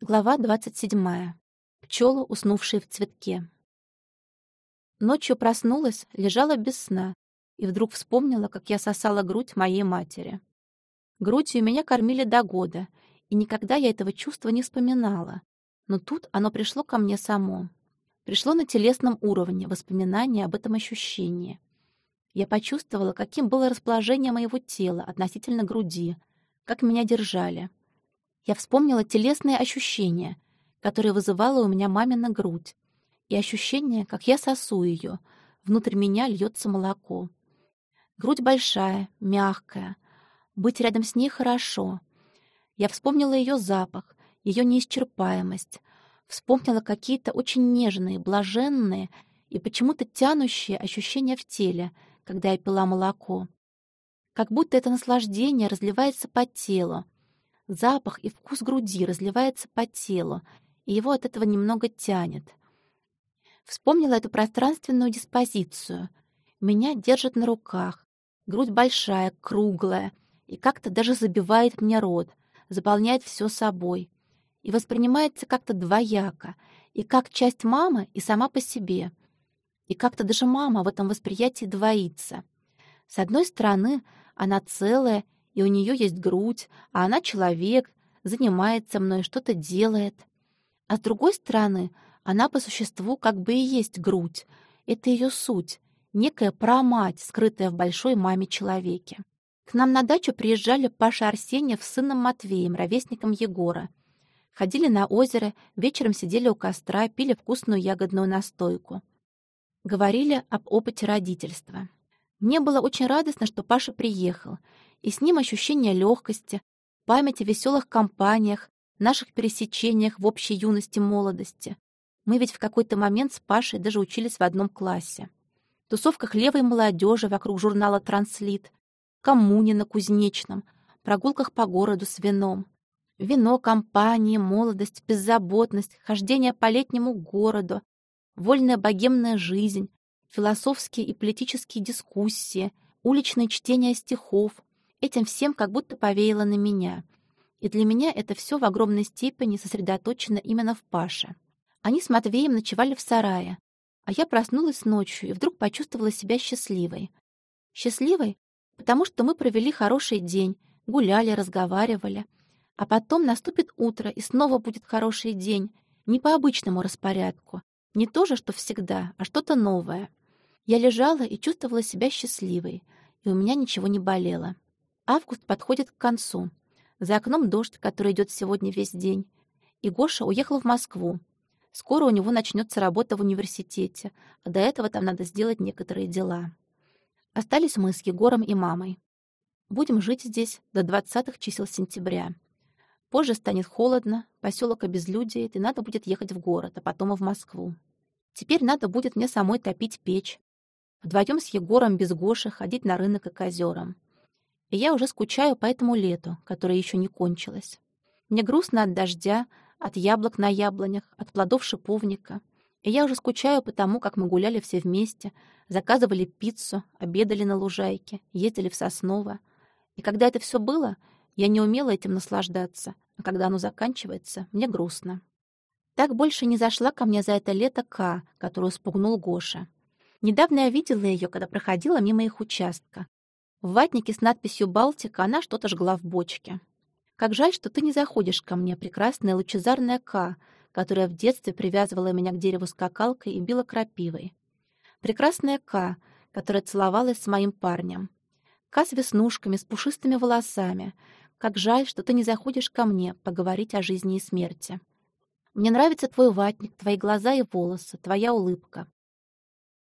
Глава 27. Пчелы, уснувшие в цветке. Ночью проснулась, лежала без сна и вдруг вспомнила, как я сосала грудь моей матери. Грудью меня кормили до года, и никогда я этого чувства не вспоминала. Но тут оно пришло ко мне само. Пришло на телесном уровне воспоминание об этом ощущении. Я почувствовала, каким было расположение моего тела относительно груди, как меня держали — я вспомнила телесные ощущения, которые вызывала у меня мамина грудь, и ощущение, как я сосу ее, внутрь меня льется молоко. Грудь большая, мягкая. Быть рядом с ней хорошо. Я вспомнила ее запах, ее неисчерпаемость. Вспомнила какие-то очень нежные, блаженные и почему-то тянущие ощущения в теле, когда я пила молоко. Как будто это наслаждение разливается по телу, Запах и вкус груди разливается по телу, и его от этого немного тянет. Вспомнила эту пространственную диспозицию. Меня держат на руках. Грудь большая, круглая, и как-то даже забивает мне рот, заполняет все собой. И воспринимается как-то двояко, и как часть мамы, и сама по себе. И как-то даже мама в этом восприятии двоится. С одной стороны, она целая и у нее есть грудь, а она человек, занимается мной, что-то делает. А с другой стороны, она по существу как бы и есть грудь. Это ее суть, некая промать, скрытая в большой маме-человеке. К нам на дачу приезжали Паша Арсеньев с сыном Матвеем, ровесником Егора. Ходили на озеро, вечером сидели у костра, пили вкусную ягодную настойку. Говорили об опыте родительства. Мне было очень радостно, что Паша приехал, и с ним ощущение легкости, память о веселых компаниях, наших пересечениях в общей юности молодости. Мы ведь в какой-то момент с Пашей даже учились в одном классе. В тусовках левой молодежи вокруг журнала «Транслит», коммуне на Кузнечном, прогулках по городу с вином. Вино, компании, молодость, беззаботность, хождение по летнему городу, вольная богемная жизнь, философские и политические дискуссии, уличное чтение стихов, Этим всем как будто повеяло на меня. И для меня это все в огромной степени сосредоточено именно в Паше. Они с Матвеем ночевали в сарае, а я проснулась ночью и вдруг почувствовала себя счастливой. Счастливой, потому что мы провели хороший день, гуляли, разговаривали. А потом наступит утро, и снова будет хороший день, не по обычному распорядку, не то же, что всегда, а что-то новое. Я лежала и чувствовала себя счастливой, и у меня ничего не болело. Август подходит к концу. За окном дождь, который идет сегодня весь день. И Гоша уехал в Москву. Скоро у него начнется работа в университете, а до этого там надо сделать некоторые дела. Остались мы с Егором и мамой. Будем жить здесь до 20-х чисел сентября. Позже станет холодно, поселок обезлюдеет, и надо будет ехать в город, а потом и в Москву. Теперь надо будет мне самой топить печь. Вдвоем с Егором без Гоши ходить на рынок и к озерам. И я уже скучаю по этому лету, которое еще не кончилось. Мне грустно от дождя, от яблок на яблонях, от плодов шиповника. И я уже скучаю по тому, как мы гуляли все вместе, заказывали пиццу, обедали на лужайке, ездили в Сосново. И когда это все было, я не умела этим наслаждаться, а когда оно заканчивается, мне грустно. Так больше не зашла ко мне за это лето К, которую спугнул Гоша. Недавно я видела ее, когда проходила мимо их участка. В ватнике с надписью «Балтика» она что-то жгла в бочке. «Как жаль, что ты не заходишь ко мне, прекрасная лучезарная К, которая в детстве привязывала меня к дереву скакалкой и била крапивой. Прекрасная К, которая целовалась с моим парнем. К с веснушками, с пушистыми волосами. Как жаль, что ты не заходишь ко мне поговорить о жизни и смерти. Мне нравится твой ватник, твои глаза и волосы, твоя улыбка.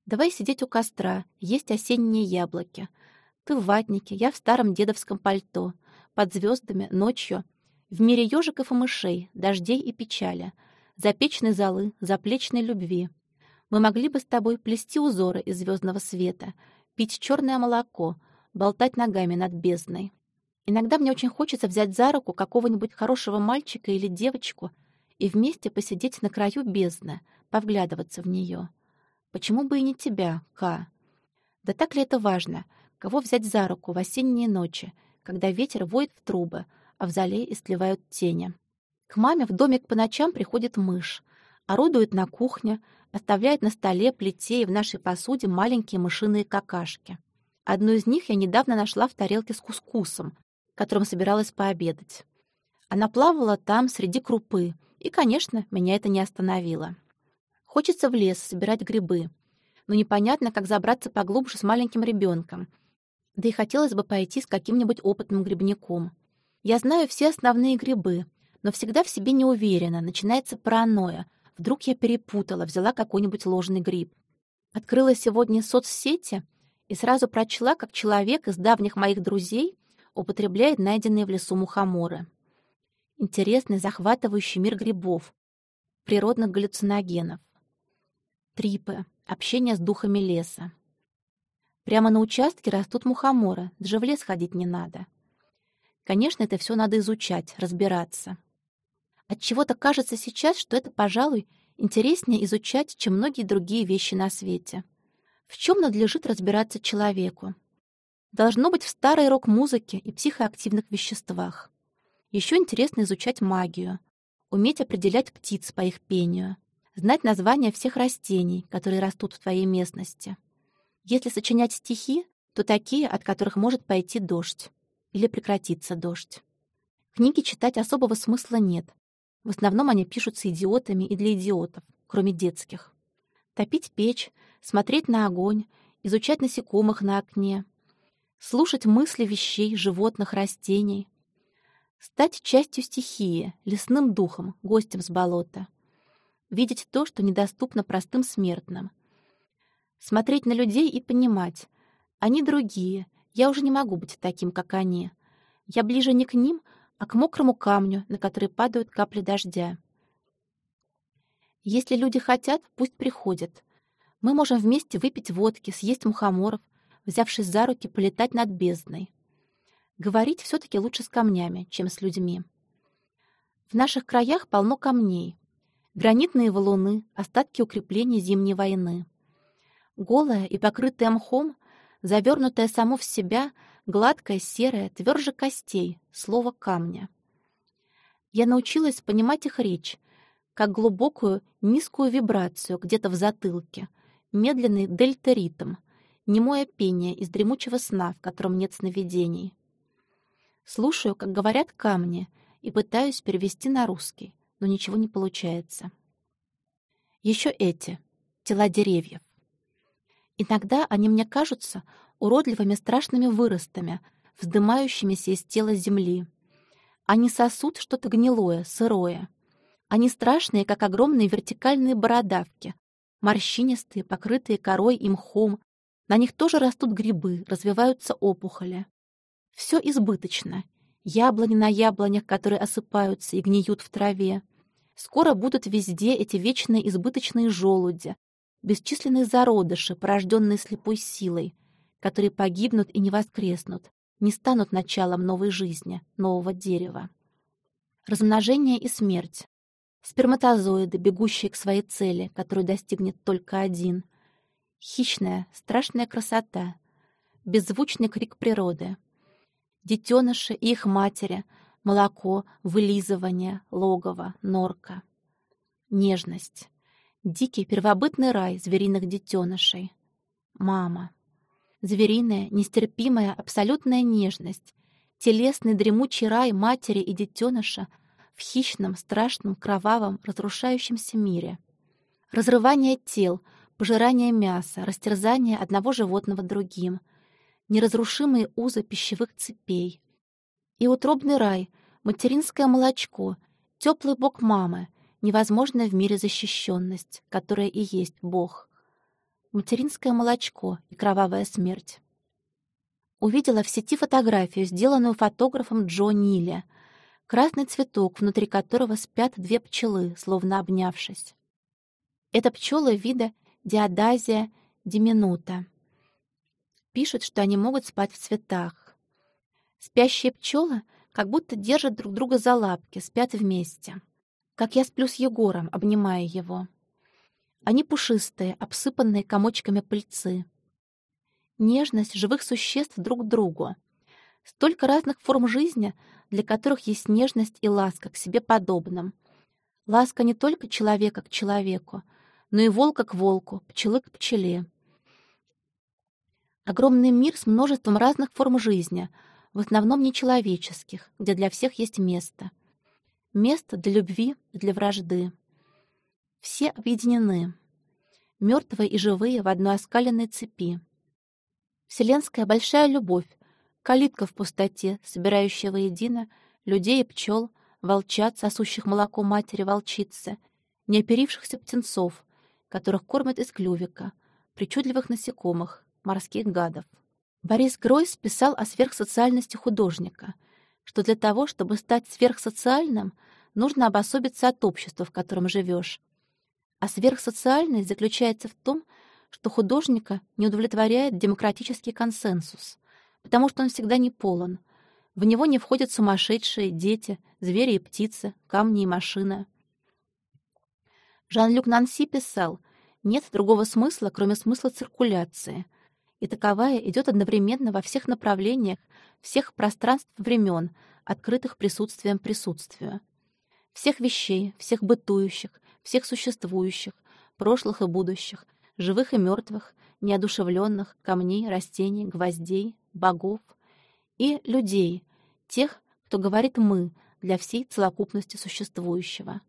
Давай сидеть у костра, есть осенние яблоки — ты в ватнике, я в старом дедовском пальто. Под звездами, ночью. В мире ежиков и мышей, дождей и печали. Запечной золы, заплечной любви. Мы могли бы с тобой плести узоры из звездного света, пить черное молоко, болтать ногами над бездной. Иногда мне очень хочется взять за руку какого-нибудь хорошего мальчика или девочку и вместе посидеть на краю бездны, повглядываться в нее. Почему бы и не тебя, Ка? Да так ли это важно — Кого взять за руку в осенние ночи, когда ветер воет в трубы, а в зале истлевают тени? К маме в домик по ночам приходит мышь, орудует на кухне, оставляет на столе, плите и в нашей посуде маленькие мышиные какашки. Одну из них я недавно нашла в тарелке с кускусом, которым собиралась пообедать. Она плавала там, среди крупы, и, конечно, меня это не остановило. Хочется в лес собирать грибы, но непонятно, как забраться поглубже с маленьким ребенком. Да и хотелось бы пойти с каким-нибудь опытным грибником. Я знаю все основные грибы, но всегда в себе не уверена, начинается паранойя. Вдруг я перепутала, взяла какой-нибудь ложный гриб. Открыла сегодня соцсети и сразу прочла, как человек из давних моих друзей употребляет найденные в лесу мухоморы. Интересный, захватывающий мир грибов, природных галлюциногенов. Трипы, общение с духами леса. Прямо на участке растут мухоморы, даже в лес ходить не надо. Конечно, это все надо изучать, разбираться. От чего то кажется сейчас, что это, пожалуй, интереснее изучать, чем многие другие вещи на свете. В чем надлежит разбираться человеку? Должно быть в старой рок-музыке и психоактивных веществах. Еще интересно изучать магию, уметь определять птиц по их пению, знать названия всех растений, которые растут в твоей местности. Если сочинять стихи, то такие, от которых может пойти дождь или прекратиться дождь. Книги читать особого смысла нет. В основном они пишутся идиотами и для идиотов, кроме детских. Топить печь, смотреть на огонь, изучать насекомых на окне, слушать мысли вещей, животных, растений, стать частью стихии, лесным духом, гостем с болота, видеть то, что недоступно простым смертным, смотреть на людей и понимать, они другие, я уже не могу быть таким, как они. Я ближе не к ним, а к мокрому камню, на который падают капли дождя. Если люди хотят, пусть приходят. Мы можем вместе выпить водки, съесть мухоморов, взявшись за руки, полетать над бездной. Говорить все-таки лучше с камнями, чем с людьми. В наших краях полно камней. Гранитные валуны, остатки укреплений Зимней войны. Голая и покрытая мхом, завернутая само в себя, гладкая, серая, тверже костей, слово камня. Я научилась понимать их речь, как глубокую, низкую вибрацию где-то в затылке, медленный дельта-ритм, немое пение из дремучего сна, в котором нет сновидений. Слушаю, как говорят камни, и пытаюсь перевести на русский, но ничего не получается. Еще эти — тела деревьев. Иногда они мне кажутся уродливыми страшными выростами, вздымающимися из тела земли. Они сосут что-то гнилое, сырое. Они страшные, как огромные вертикальные бородавки, морщинистые, покрытые корой и мхом. На них тоже растут грибы, развиваются опухоли. Все избыточно. Яблони на яблонях, которые осыпаются и гниют в траве. Скоро будут везде эти вечные избыточные желуди, бесчисленные зародыши, порожденные слепой силой, которые погибнут и не воскреснут, не станут началом новой жизни, нового дерева. Размножение и смерть. Сперматозоиды, бегущие к своей цели, которую достигнет только один. Хищная, страшная красота. Беззвучный крик природы. Детеныши и их матери, молоко, вылизывание, логово, норка. Нежность. Дикий первобытный рай звериных детенышей. Мама. Звериная, нестерпимая, абсолютная нежность. Телесный дремучий рай матери и детеныша в хищном, страшном, кровавом, разрушающемся мире. Разрывание тел, пожирание мяса, растерзание одного животного другим. Неразрушимые узы пищевых цепей. И утробный рай, материнское молочко, теплый бок мамы — невозможная в мире защищенность, которая и есть Бог. Материнское молочко и кровавая смерть. Увидела в сети фотографию, сделанную фотографом Джо Ниле. Красный цветок, внутри которого спят две пчелы, словно обнявшись. Это пчелы вида диадазия диминута. Пишут, что они могут спать в цветах. Спящие пчелы как будто держат друг друга за лапки, спят вместе как я сплю с Егором, обнимая его. Они пушистые, обсыпанные комочками пыльцы. Нежность живых существ друг к другу. Столько разных форм жизни, для которых есть нежность и ласка к себе подобным. Ласка не только человека к человеку, но и волка к волку, пчелы к пчеле. Огромный мир с множеством разных форм жизни, в основном нечеловеческих, где для всех есть место. Место для любви и для вражды. Все объединены. Мертвые и живые в одной оскаленной цепи. Вселенская большая любовь, калитка в пустоте, собирающая воедино людей и пчел, волчат, сосущих молоко матери волчицы, неоперившихся птенцов, которых кормят из клювика, причудливых насекомых, морских гадов. Борис Гройс писал о сверхсоциальности художника, что для того, чтобы стать сверхсоциальным, нужно обособиться от общества, в котором живешь. А сверхсоциальность заключается в том, что художника не удовлетворяет демократический консенсус, потому что он всегда не полон. В него не входят сумасшедшие, дети, звери и птицы, камни и машины. Жан-Люк Нанси писал, нет другого смысла, кроме смысла циркуляции — и таковая идет одновременно во всех направлениях, всех пространств времен, открытых присутствием присутствию. Всех вещей, всех бытующих, всех существующих, прошлых и будущих, живых и мертвых, неодушевленных, камней, растений, гвоздей, богов и людей, тех, кто говорит «мы» для всей целокупности существующего.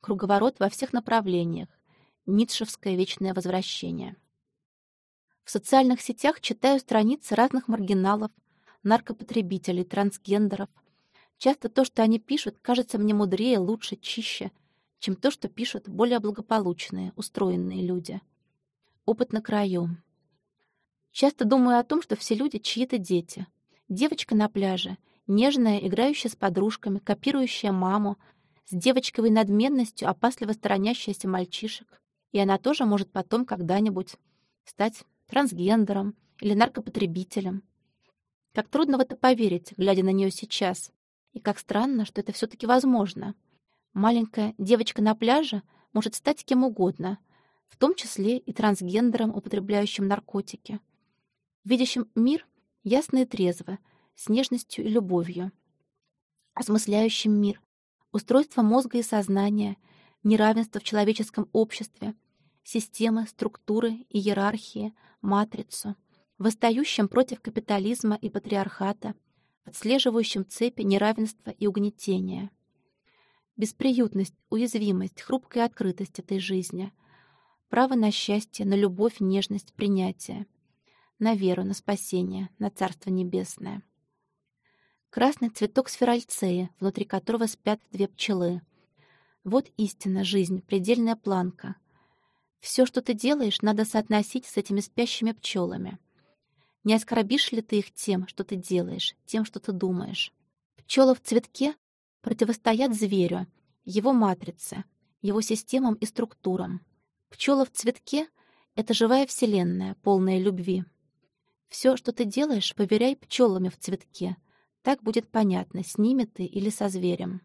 Круговорот во всех направлениях, ницшевское вечное возвращение. В социальных сетях читаю страницы разных маргиналов, наркопотребителей, трансгендеров. Часто то, что они пишут, кажется мне мудрее, лучше, чище, чем то, что пишут более благополучные, устроенные люди. Опыт на краю. Часто думаю о том, что все люди чьи-то дети. Девочка на пляже, нежная, играющая с подружками, копирующая маму, с девочковой надменностью, опасливо сторонящаяся мальчишек. И она тоже может потом когда-нибудь стать трансгендером или наркопотребителем. Как трудно в это поверить, глядя на нее сейчас. И как странно, что это все-таки возможно. Маленькая девочка на пляже может стать кем угодно, в том числе и трансгендером, употребляющим наркотики. Видящим мир ясно и трезво, с нежностью и любовью. Осмысляющим мир, устройство мозга и сознания, неравенство в человеческом обществе, системы, структуры, иерархии, матрицу, восстающим против капитализма и патриархата, отслеживающим цепи неравенства и угнетения. Бесприютность, уязвимость, хрупкая открытость этой жизни, право на счастье, на любовь, нежность, принятие, на веру, на спасение, на Царство Небесное. Красный цветок сферальцея, внутри которого спят две пчелы. Вот истина, жизнь, предельная планка, все, что ты делаешь, надо соотносить с этими спящими пчелами. Не оскорбишь ли ты их тем, что ты делаешь, тем, что ты думаешь? Пчелы в цветке противостоят зверю, его матрице, его системам и структурам. Пчелы в цветке — это живая вселенная, полная любви. Все, что ты делаешь, поверяй пчелами в цветке. Так будет понятно, с ними ты или со зверем.